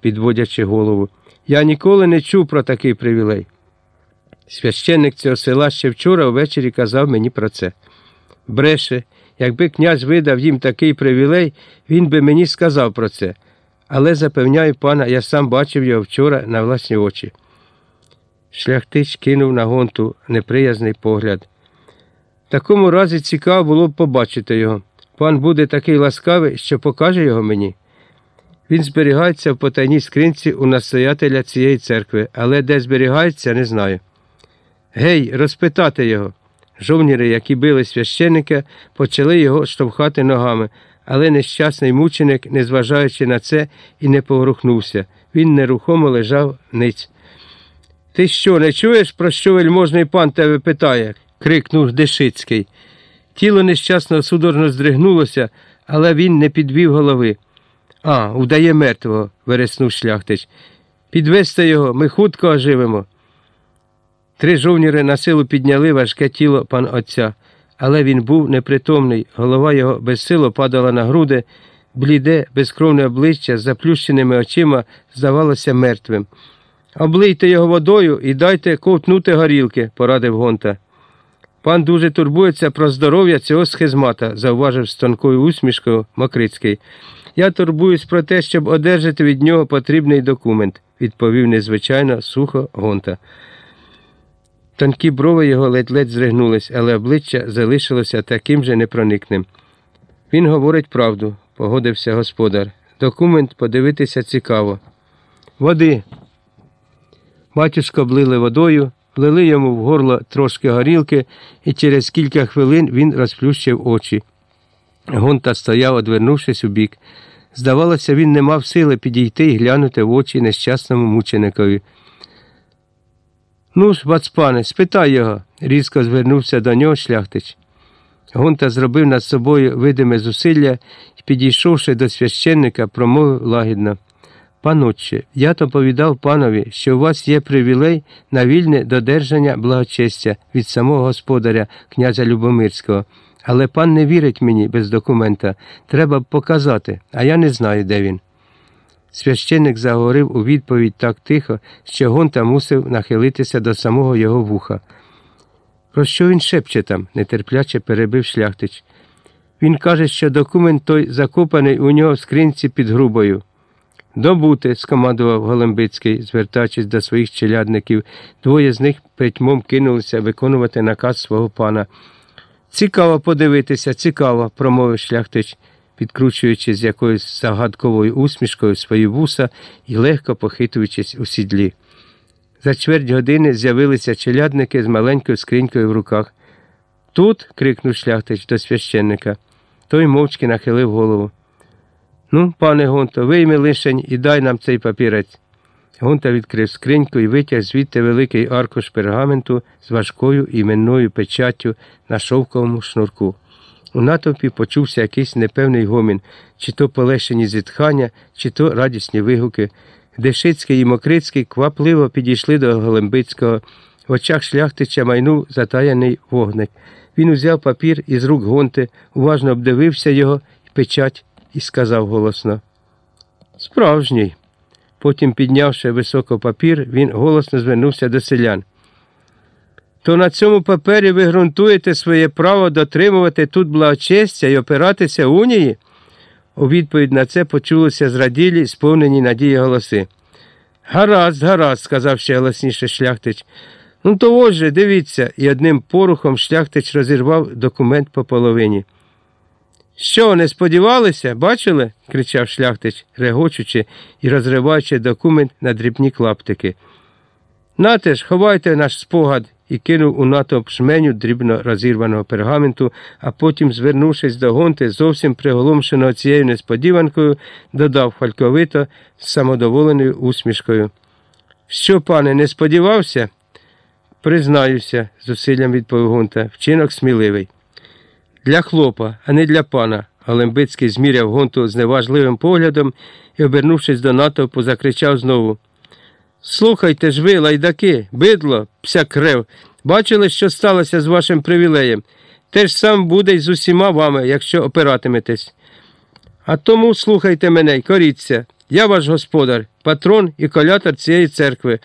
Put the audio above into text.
підводячи голову. Я ніколи не чув про такий привілей. Священник цього села ще вчора ввечері казав мені про це. Бреше, якби князь видав їм такий привілей, він би мені сказав про це. Але запевняю пана, я сам бачив його вчора на власні очі. Шляхтич кинув на гонту неприязний погляд. В такому разі цікаво було б побачити його. Пан буде такий ласкавий, що покаже його мені. Він зберігається в потайній скринці у настоятеля цієї церкви, але де зберігається, не знаю. Гей, розпитати його. Жовніри, які били священника, почали його штовхати ногами, але нещасний мученик, незважаючи на це, і не поворухнувся. Він нерухомо лежав ниць. Ти що, не чуєш, про що вельможний пан тебе питає? крикнув Дешицький. Тіло нещасного судорожно здригнулося, але він не підвів голови. А, удає мертвого, вереснув шляхтич. Підвести його, ми хутко оживемо. Три жовніри на силу підняли важке тіло пан отця, але він був непритомний, голова його безсило падала на груди, бліде, безкровне обличчя з заплющеними очима здавалося мертвим. Облийте його водою і дайте ковтнути горілки, порадив Гонта. Пан дуже турбується про здоров'я цього схизмата, зауважив з тонкою усмішкою Мокрицький. Я турбуюсь про те, щоб одержати від нього потрібний документ, відповів незвичайно сухо Гонта. Тонкі брови його ледь-ледь зригнулись, але обличчя залишилося таким же непроникним. Він говорить правду, погодився господар. Документ подивитися цікаво. Води. Батюшко облили водою, влили йому в горло трошки горілки, і через кілька хвилин він розплющив очі. Гонта стояв, одвернувшись у бік. Здавалося, він не мав сили підійти і глянути в очі нещасному мученикові. Ну ж, бацпане, спитай його, різко звернувся до нього шляхтич. Гонта зробив над собою видиме зусилля і, підійшовши до священника, промовив лагідно. Панотче, я доповідав панові, що у вас є привілей на вільне додержання благочестя від самого господаря, князя Любомирського. Але пан не вірить мені без документа. Треба показати, а я не знаю, де він. Священник заговорив у відповідь так тихо, що Гонта мусив нахилитися до самого його вуха. Про що він шепче там? нетерпляче перебив шляхтич. Він каже, що документ той закопаний у нього в скринці під грубою. Добути, скомандував Голембицький, звертаючись до своїх челядників. Двоє з них притьмом кинулися виконувати наказ свого пана. Цікаво подивитися, цікаво, промовив шляхтич, підкручуючи з якоюсь загадковою усмішкою свої вуса і легко похитуючись у сідлі. За чверть години з'явилися челядники з маленькою скринькою в руках. Тут. крикнув шляхтич до священника. Той мовчки нахилив голову. Ну, пане Гонто, вийми лишень і дай нам цей папірець. Гонта відкрив скриньку і витяг звідти великий аркуш пергаменту з важкою іменною печаттю на шовковому шнурку. У натовпі почувся якийсь непевний гомін, чи то полегшені зітхання, чи то радісні вигуки. Дешицький і Мокрицький квапливо підійшли до Голембицького. В очах шляхтича майнув затаяний вогник. Він узяв папір із рук гонти, уважно обдивився його і печать і сказав голосно Справжній. Потім, піднявши високо папір, він голосно звернувся до селян. То на цьому папері ви ґрунтуєте своє право дотримувати тут благочестя і опиратися унії? У відповідь на це почулося зраділі, сповнені надії голоси. Гаразд, гаразд, сказав ще голосніше шляхтич. Ну, то отже, дивіться, і одним порухом шляхтич розірвав документ по половині. Що, не сподівалися? Бачили? кричав шляхтич, регочучи і розриваючи документ на дрібні клаптики. Нате ж, ховайте наш спогад і кинув у натовп шменю дрібно розірваного пергаменту, а потім, звернувшись до гонти, зовсім приголомшеного цією несподіванкою, додав хальковито з самодоволеною усмішкою. Що, пане, не сподівався? Признаюся, зусиллям відповів гонта, вчинок сміливий. Для хлопа, а не для пана. Галембицький зміряв гонту з неважливим поглядом і, обернувшись до натовпу, закричав знову. Слухайте ж ви, лайдаки, бидло, пся крев, бачили, що сталося з вашим привілеєм. Те ж сам буде й з усіма вами, якщо опиратиметесь. А тому слухайте мене й коріться. Я ваш господар, патрон і колятор цієї церкви.